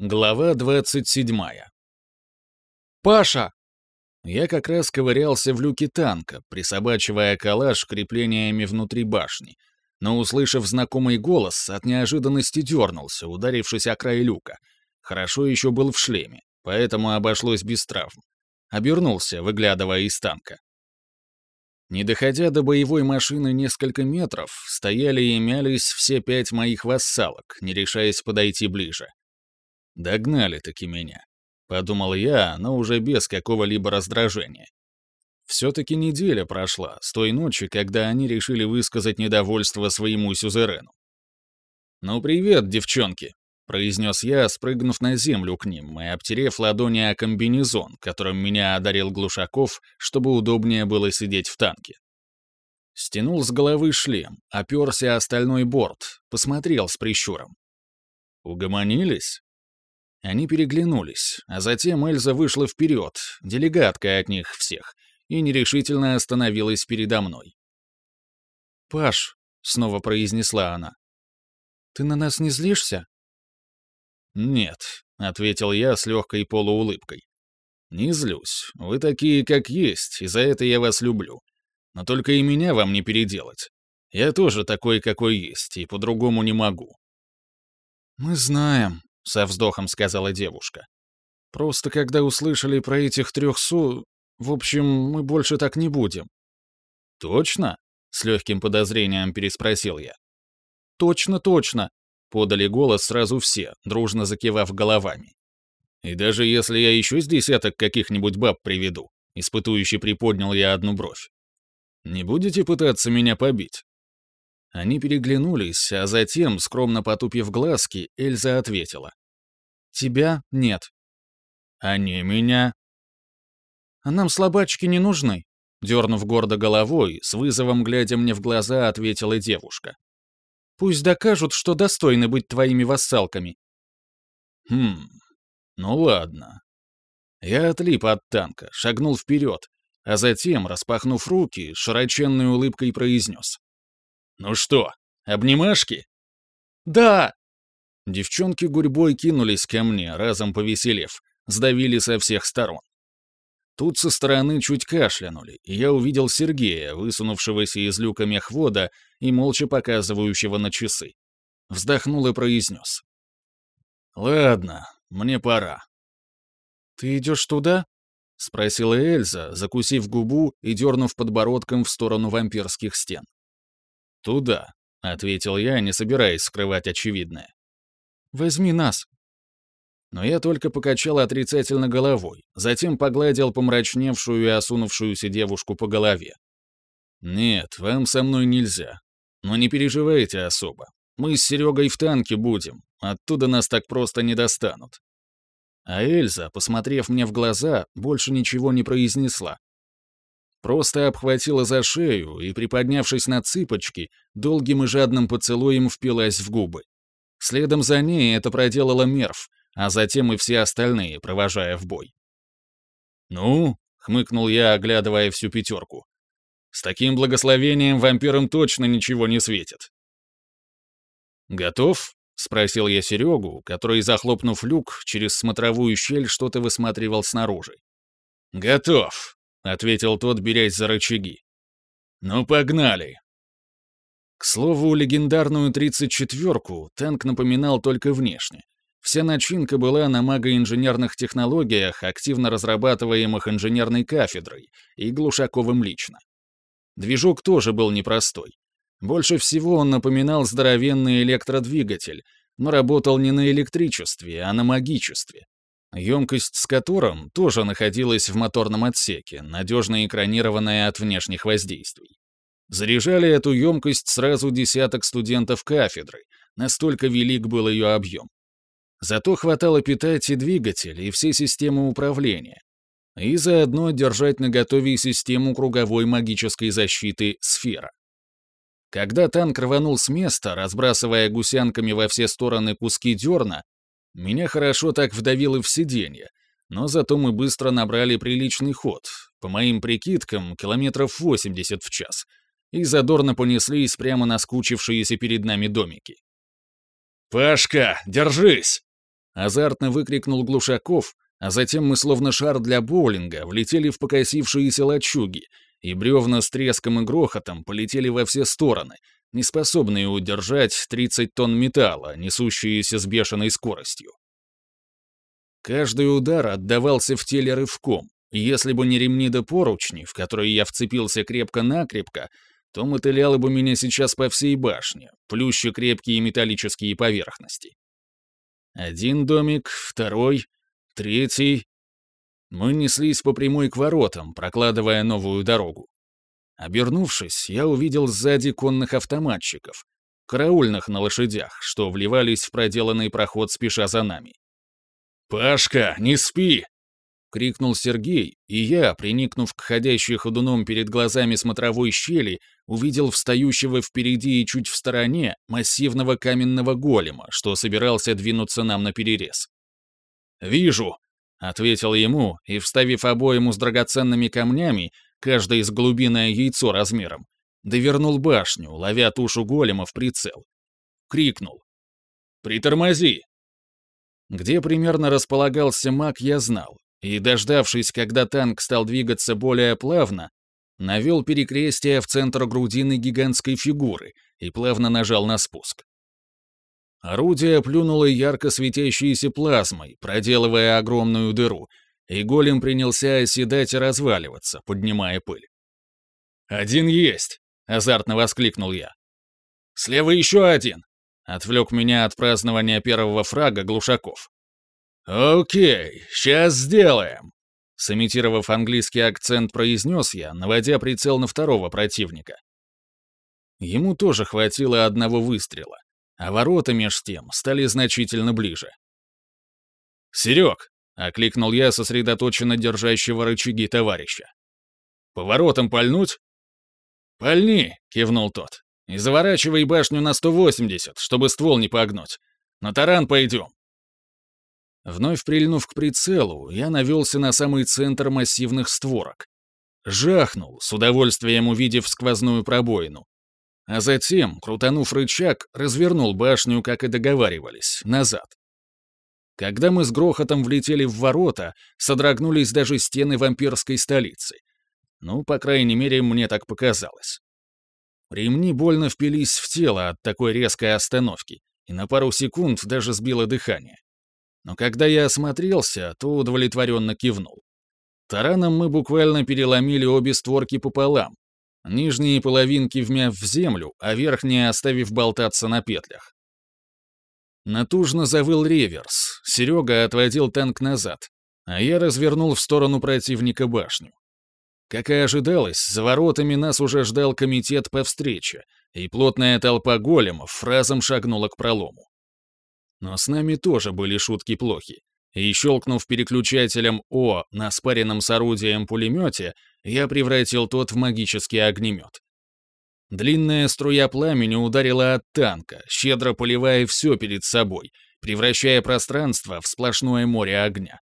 Глава 27. «Паша!» Я как раз ковырялся в люке танка, присобачивая калаш креплениями внутри башни, но, услышав знакомый голос, от неожиданности дернулся, ударившись о край люка. Хорошо еще был в шлеме, поэтому обошлось без травм. Обернулся, выглядывая из танка. Не доходя до боевой машины несколько метров, стояли и мялись все пять моих вассалок, не решаясь подойти ближе. Догнали-таки меня. Подумал я, но уже без какого-либо раздражения. Все-таки неделя прошла, с той ночи, когда они решили высказать недовольство своему сюзерену. «Ну, привет, девчонки», — произнес я, спрыгнув на землю к ним и обтерев ладони о комбинезон, которым меня одарил Глушаков, чтобы удобнее было сидеть в танке. Стянул с головы шлем, оперся о стальной борт, посмотрел с прищуром. «Угомонились?» Они переглянулись, а затем Эльза вышла вперед, делегаткой от них всех, и нерешительно остановилась передо мной. «Паш», — снова произнесла она, — «ты на нас не злишься?» «Нет», — ответил я с легкой полуулыбкой. «Не злюсь. Вы такие, как есть, и за это я вас люблю. Но только и меня вам не переделать. Я тоже такой, какой есть, и по-другому не могу». «Мы знаем», со вздохом сказала девушка. Просто когда услышали про этих трех су... В общем, мы больше так не будем. Точно? С легким подозрением переспросил я. Точно, точно, подали голос сразу все, дружно закивав головами. И даже если я еще с десяток каких-нибудь баб приведу, испытующий приподнял я одну бровь. Не будете пытаться меня побить? Они переглянулись, а затем, скромно потупив глазки, Эльза ответила. «Тебя нет». «Они меня». «А нам слабачки не нужны», — дернув гордо головой, с вызовом глядя мне в глаза, ответила девушка. «Пусть докажут, что достойны быть твоими вассалками». «Хм, ну ладно». Я отлип от танка, шагнул вперед, а затем, распахнув руки, широченной улыбкой произнес. «Ну что, обнимашки?» «Да!» Девчонки гурьбой кинулись ко мне, разом повеселев, сдавили со всех сторон. Тут со стороны чуть кашлянули, и я увидел Сергея, высунувшегося из люка мехвода и молча показывающего на часы. Вздохнул и произнес. «Ладно, мне пора». «Ты идешь туда?» — спросила Эльза, закусив губу и дернув подбородком в сторону вампирских стен. «Туда», — ответил я, не собираясь скрывать очевидное. «Возьми нас». Но я только покачал отрицательно головой, затем погладил помрачневшую и осунувшуюся девушку по голове. «Нет, вам со мной нельзя. Но не переживайте особо. Мы с Серегой в танке будем, оттуда нас так просто не достанут». А Эльза, посмотрев мне в глаза, больше ничего не произнесла, Просто обхватила за шею и, приподнявшись на цыпочки, долгим и жадным поцелуем впилась в губы. Следом за ней это проделала Мерв, а затем и все остальные, провожая в бой. «Ну?» — хмыкнул я, оглядывая всю пятерку. «С таким благословением вампирам точно ничего не светит». «Готов?» — спросил я Серегу, который, захлопнув люк, через смотровую щель что-то высматривал снаружи. «Готов», — ответил тот, берясь за рычаги. «Ну, погнали!» К слову, легендарную 34-ку танк напоминал только внешне. Вся начинка была на магоинженерных технологиях, активно разрабатываемых инженерной кафедрой и Глушаковым лично. Движок тоже был непростой. Больше всего он напоминал здоровенный электродвигатель, но работал не на электричестве, а на магичестве емкость с которым тоже находилась в моторном отсеке, надежно экранированная от внешних воздействий. Заряжали эту емкость сразу десяток студентов кафедры, настолько велик был ее объем. Зато хватало питать и двигатель, и все системы управления. И заодно держать наготове систему круговой магической защиты «Сфера». Когда танк рванул с места, разбрасывая гусянками во все стороны куски дерна, меня хорошо так вдавило в сиденье, но зато мы быстро набрали приличный ход, по моим прикидкам, километров 80 в час, и задорно понеслись прямо на скучившиеся перед нами домики. «Пашка, держись!» азартно выкрикнул Глушаков, а затем мы словно шар для боулинга влетели в покосившиеся лачуги, и бревна с треском и грохотом полетели во все стороны, неспособные удержать 30 тонн металла, несущиеся с бешеной скоростью. Каждый удар отдавался в теле рывком, и если бы не ремни да поручни, в которые я вцепился крепко-накрепко, то мотыляло бы меня сейчас по всей башне, плюща крепкие металлические поверхности. Один домик, второй, третий. Мы неслись по прямой к воротам, прокладывая новую дорогу. Обернувшись, я увидел сзади конных автоматчиков, караульных на лошадях, что вливались в проделанный проход, спеша за нами. «Пашка, не спи!» — крикнул Сергей, и я, приникнув к ходящей ходуном перед глазами смотровой щели, увидел встающего впереди и чуть в стороне массивного каменного голема, что собирался двинуться нам на перерез. «Вижу», — ответил ему, и, вставив обоему с драгоценными камнями, каждое из глубинное яйцо размером, довернул башню, ловя тушу голема в прицел. Крикнул. «Притормози!» Где примерно располагался маг, я знал, и, дождавшись, когда танк стал двигаться более плавно, навел перекрестие в центр грудины гигантской фигуры и плавно нажал на спуск. Орудие плюнуло ярко светящейся плазмой, проделывая огромную дыру, и голем принялся оседать и разваливаться, поднимая пыль. «Один есть!» — азартно воскликнул я. «Слева еще один!» — отвлек меня от празднования первого фрага Глушаков. «Окей, сейчас сделаем!» Сымитировав английский акцент, произнес я, наводя прицел на второго противника. Ему тоже хватило одного выстрела, а ворота меж тем стали значительно ближе. «Серег!» — окликнул я сосредоточенно держащего рычаги товарища. «Поворотом пальнуть?» «Пальни!» — кивнул тот. «И заворачивай башню на 180, чтобы ствол не погнуть. На таран пойдем. Вновь прильнув к прицелу, я навелся на самый центр массивных створок. Жахнул, с удовольствием увидев сквозную пробоину. А затем, крутанув рычаг, развернул башню, как и договаривались, назад. Когда мы с грохотом влетели в ворота, содрогнулись даже стены вампирской столицы. Ну, по крайней мере, мне так показалось. Ремни больно впились в тело от такой резкой остановки, и на пару секунд даже сбило дыхание. Но когда я осмотрелся, то удовлетворенно кивнул. Тараном мы буквально переломили обе створки пополам, нижние половинки вмяв в землю, а верхние оставив болтаться на петлях. Натужно завыл реверс, Серега отводил танк назад, а я развернул в сторону противника башню. Как и ожидалось, за воротами нас уже ждал комитет по встрече, и плотная толпа големов разом шагнула к пролому. Но с нами тоже были шутки плохи. И щелкнув переключателем О на спаренном с орудием пулемете, я превратил тот в магический огнемет. Длинная струя пламени ударила от танка, щедро поливая все перед собой, превращая пространство в сплошное море огня.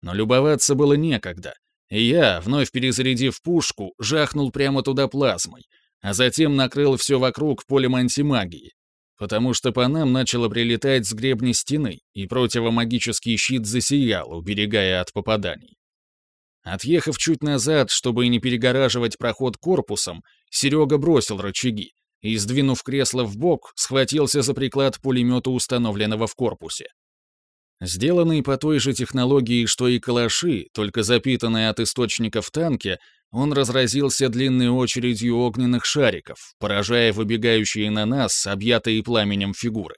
Но любоваться было некогда, и я, вновь перезарядив пушку, жахнул прямо туда плазмой, а затем накрыл все вокруг полем антимагии, потому что по нам начало прилетать с гребни стены, и противомагический щит засиял, уберегая от попаданий. Отъехав чуть назад, чтобы не перегораживать проход корпусом, Серега бросил рычаги и, сдвинув кресло в бок, схватился за приклад пулемета, установленного в корпусе. Сделанный по той же технологии, что и калаши, только запитанный от источников танки, он разразился длинной очередью огненных шариков, поражая выбегающие на нас, объятые пламенем фигуры.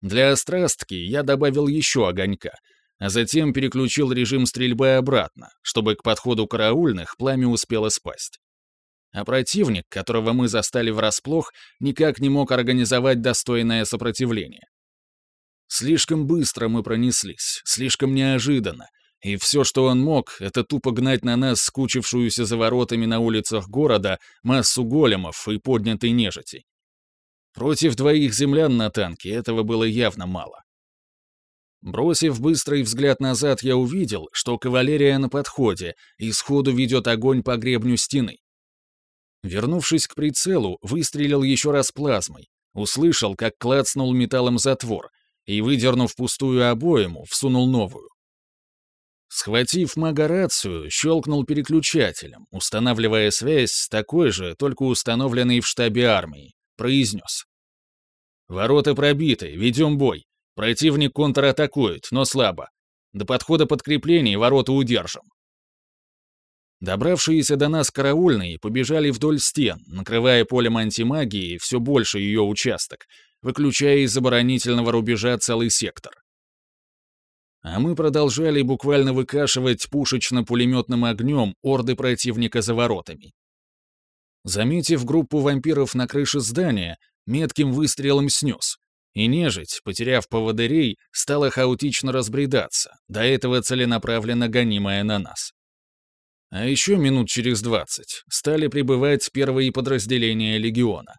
Для острастки я добавил еще огонька, а затем переключил режим стрельбы обратно, чтобы к подходу караульных пламя успело спасть. А противник, которого мы застали врасплох, никак не мог организовать достойное сопротивление. Слишком быстро мы пронеслись, слишком неожиданно, и все, что он мог, это тупо гнать на нас скучившуюся за воротами на улицах города массу големов и поднятой нежити. Против двоих землян на танке этого было явно мало. Бросив быстрый взгляд назад, я увидел, что кавалерия на подходе и сходу ведет огонь по гребню стены. Вернувшись к прицелу, выстрелил еще раз плазмой, услышал, как клацнул металлом затвор, и, выдернув пустую обойму, всунул новую. Схватив мага-рацию, щелкнул переключателем, устанавливая связь с такой же, только установленной в штабе армии, произнес. «Ворота пробиты, ведем бой. Противник контратакует, но слабо. До подхода подкреплений ворота удержим». Добравшиеся до нас караульные побежали вдоль стен, накрывая полем антимагии все больше ее участок, выключая из оборонительного рубежа целый сектор. А мы продолжали буквально выкашивать пушечно-пулеметным огнем орды противника за воротами. Заметив группу вампиров на крыше здания, метким выстрелом снес. И нежить, потеряв поводырей, стала хаотично разбредаться, до этого целенаправленно гонимая на нас. А еще минут через двадцать стали прибывать первые подразделения легиона.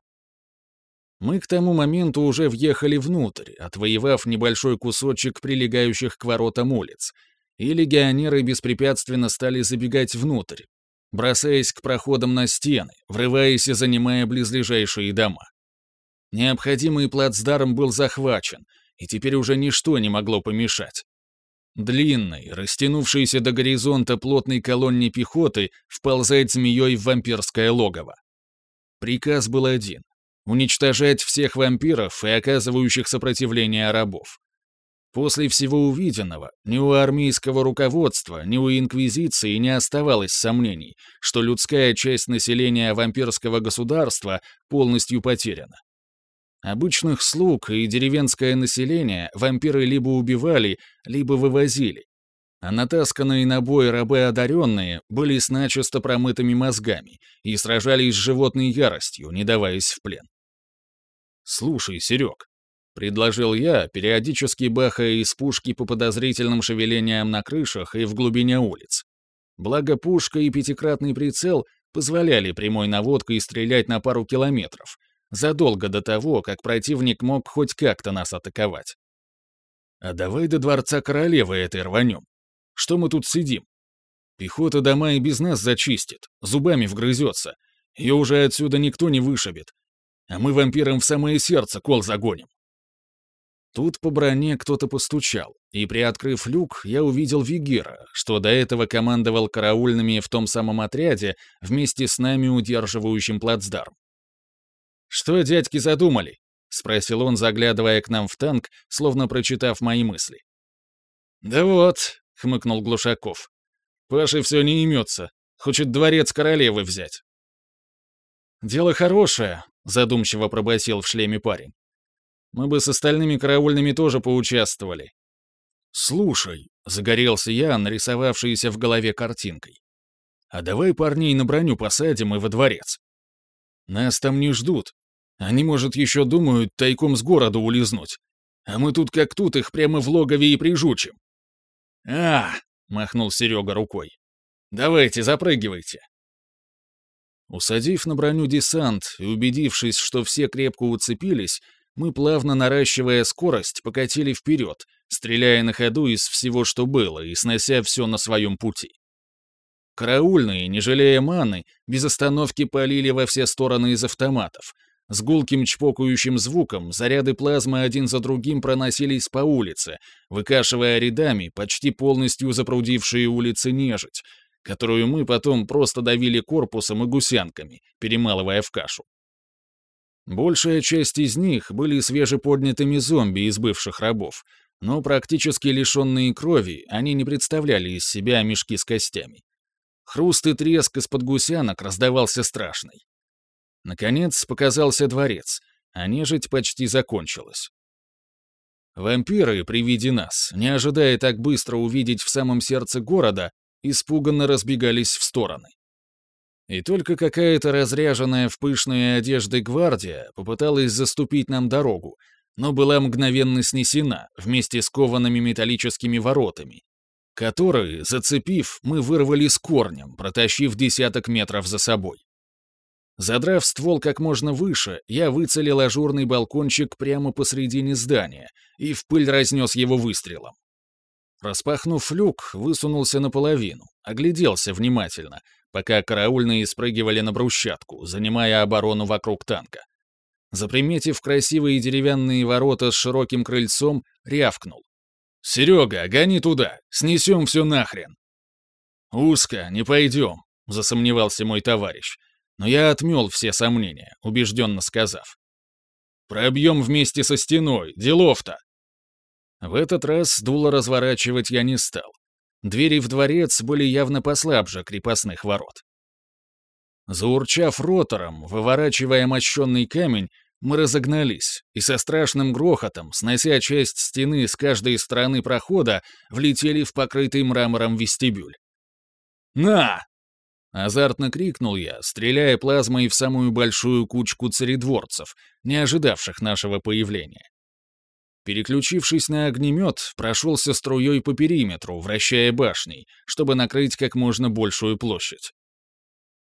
Мы к тому моменту уже въехали внутрь, отвоевав небольшой кусочек прилегающих к воротам улиц, и легионеры беспрепятственно стали забегать внутрь, бросаясь к проходам на стены, врываясь и занимая близлежащие дома. Необходимый плацдарм был захвачен, и теперь уже ничто не могло помешать. Длинной, растянувшейся до горизонта плотной колонне пехоты вползает змеей в вампирское логово. Приказ был один уничтожать всех вампиров и оказывающих сопротивление рабов. После всего увиденного ни у армейского руководства, ни у Инквизиции не оставалось сомнений, что людская часть населения вампирского государства полностью потеряна. Обычных слуг и деревенское население вампиры либо убивали, либо вывозили, а натасканные на бой рабы одаренные были с начисто промытыми мозгами и сражались с животной яростью, не даваясь в плен. «Слушай, Серег», — предложил я, периодически бахая из пушки по подозрительным шевелениям на крышах и в глубине улиц. Благо пушка и пятикратный прицел позволяли прямой наводкой стрелять на пару километров, задолго до того, как противник мог хоть как-то нас атаковать. А давай до дворца королевы этой рванем. Что мы тут сидим? Пехота дома и без нас зачистит, зубами вгрызется. Ее уже отсюда никто не вышибет. А мы вампирам в самое сердце кол загоним. Тут по броне кто-то постучал, и, приоткрыв люк, я увидел Вигера, что до этого командовал караульными в том самом отряде, вместе с нами удерживающим плацдарм. «Что дядьки задумали?» — спросил он, заглядывая к нам в танк, словно прочитав мои мысли. «Да вот, — хмыкнул Глушаков. «Паше все не имется. Хочет дворец королевы взять». «Дело хорошее», — задумчиво пробасил в шлеме парень. «Мы бы с остальными караульными тоже поучаствовали». «Слушай», — загорелся я, нарисовавшийся в голове картинкой. «А давай парней на броню посадим и во дворец. Нас там не ждут. Они, может, еще думают тайком с города улизнуть. А мы тут как тут их прямо в логове и прижучим. «А!» — махнул Серега рукой. «Давайте, запрыгивайте». Усадив на броню десант и убедившись, что все крепко уцепились, мы, плавно наращивая скорость, покатили вперед, стреляя на ходу из всего, что было, и снося все на своем пути. Караульные, не жалея маны, без остановки полили во все стороны из автоматов, с гулким чпокающим звуком заряды плазмы один за другим проносились по улице, выкашивая рядами почти полностью запрудившие улицы нежить, которую мы потом просто давили корпусом и гусянками, перемалывая в кашу. Большая часть из них были свежеподнятыми зомби из бывших рабов, но практически лишенные крови, они не представляли из себя мешки с костями. Хруст и треск из-под гусянок раздавался страшный. Наконец показался дворец, а нежить почти закончилась. Вампиры при виде нас, не ожидая так быстро увидеть в самом сердце города, испуганно разбегались в стороны. И только какая-то разряженная в пышные одежды гвардия попыталась заступить нам дорогу, но была мгновенно снесена вместе с коваными металлическими воротами, которые, зацепив, мы вырвали с корнем, протащив десяток метров за собой. Задрав ствол как можно выше, я выцелил ажурный балкончик прямо посредине здания и в пыль разнес его выстрелом. Распахнув люк, высунулся наполовину, огляделся внимательно, пока караульные спрыгивали на брусчатку, занимая оборону вокруг танка. Заприметив красивые деревянные ворота с широким крыльцом, рявкнул. «Серега, гони туда, снесем все нахрен!» «Узко, не пойдем», — засомневался мой товарищ, но я отмел все сомнения, убежденно сказав. «Пробьем вместе со стеной, делов-то!» В этот раз дуло разворачивать я не стал. Двери в дворец были явно послабже крепостных ворот. Заурчав ротором, выворачивая мощенный камень, мы разогнались и со страшным грохотом, снося часть стены с каждой стороны прохода, влетели в покрытый мрамором вестибюль. «На!» — азартно крикнул я, стреляя плазмой в самую большую кучку царедворцев, не ожидавших нашего появления. Переключившись на огнемет, прошелся струей по периметру, вращая башней, чтобы накрыть как можно большую площадь.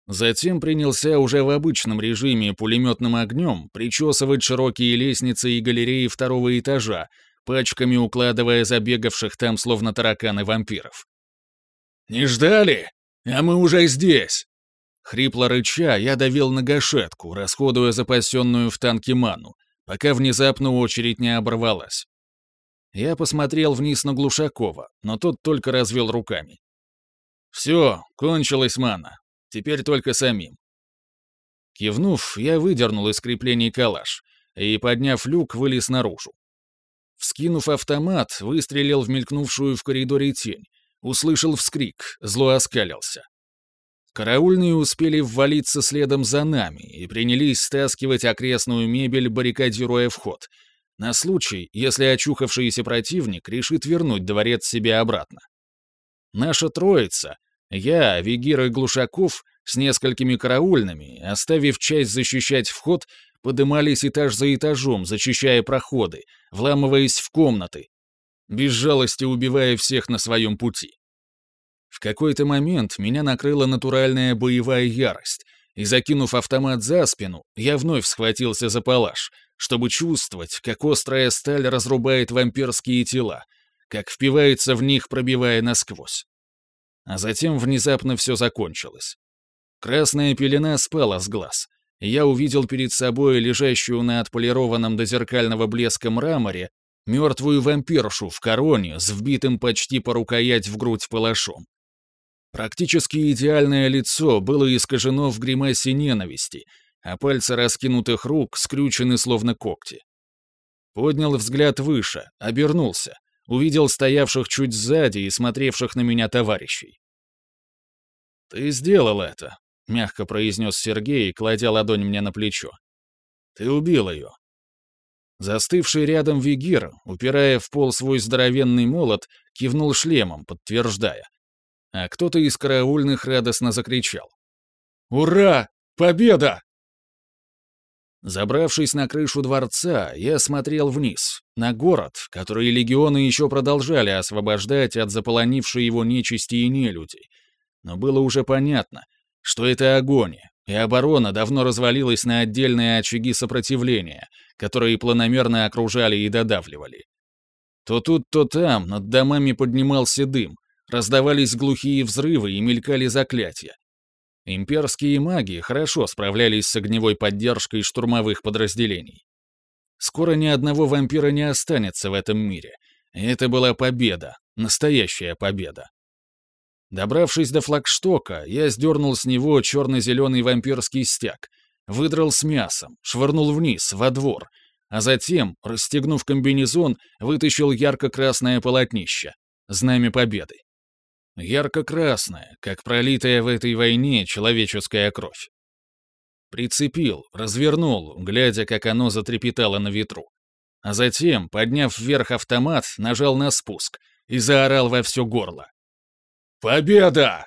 Затем принялся уже в обычном режиме пулеметным огнем причесывать широкие лестницы и галереи второго этажа, пачками укладывая забегавших там словно тараканы вампиров. «Не ждали? А мы уже здесь!» Хрипло рыча, я давил на гашетку, расходуя запасенную в танке ману, пока внезапно очередь не оборвалась. Я посмотрел вниз на Глушакова, но тот только развел руками. «Все, кончилась мана. Теперь только самим». Кивнув, я выдернул из креплений калаш и, подняв люк, вылез наружу. Вскинув автомат, выстрелил в мелькнувшую в коридоре тень, услышал вскрик, зло оскалился. Караульные успели ввалиться следом за нами и принялись стаскивать окрестную мебель, баррикадируя вход, на случай, если очухавшийся противник решит вернуть дворец себе обратно. Наша троица, я, Вигир и Глушаков, с несколькими караульными, оставив часть защищать вход, подымались этаж за этажом, зачищая проходы, вламываясь в комнаты, без жалости убивая всех на своем пути. В какой-то момент меня накрыла натуральная боевая ярость, и, закинув автомат за спину, я вновь схватился за палаш, чтобы чувствовать, как острая сталь разрубает вампирские тела, как впивается в них, пробивая насквозь. А затем внезапно все закончилось. Красная пелена спала с глаз, и я увидел перед собой лежащую на отполированном до зеркального блеска мраморе мертвую вампиршу в короне с вбитым почти по рукоять в грудь палашом. Практически идеальное лицо было искажено в гримасе ненависти, а пальцы раскинутых рук скрючены словно когти. Поднял взгляд выше, обернулся, увидел стоявших чуть сзади и смотревших на меня товарищей. «Ты сделал это», — мягко произнес Сергей, кладя ладонь мне на плечо. «Ты убил ее». Застывший рядом Вигир, упирая в пол свой здоровенный молот, кивнул шлемом, подтверждая а кто-то из караульных радостно закричал. «Ура! Победа!» Забравшись на крышу дворца, я смотрел вниз, на город, который легионы еще продолжали освобождать от заполонившей его нечисти и нелюдей. Но было уже понятно, что это огонь, и оборона давно развалилась на отдельные очаги сопротивления, которые планомерно окружали и додавливали. То тут, то там над домами поднимался дым, Раздавались глухие взрывы и мелькали заклятия. Имперские маги хорошо справлялись с огневой поддержкой штурмовых подразделений. Скоро ни одного вампира не останется в этом мире. И это была победа, настоящая победа. Добравшись до флагштока, я сдернул с него черно-зеленый вампирский стяг, выдрал с мясом, швырнул вниз, во двор, а затем, расстегнув комбинезон, вытащил ярко-красное полотнище, знамя победы ярко-красная, как пролитая в этой войне человеческая кровь. Прицепил, развернул, глядя, как оно затрепетало на ветру. А затем, подняв вверх автомат, нажал на спуск и заорал во все горло. «Победа!»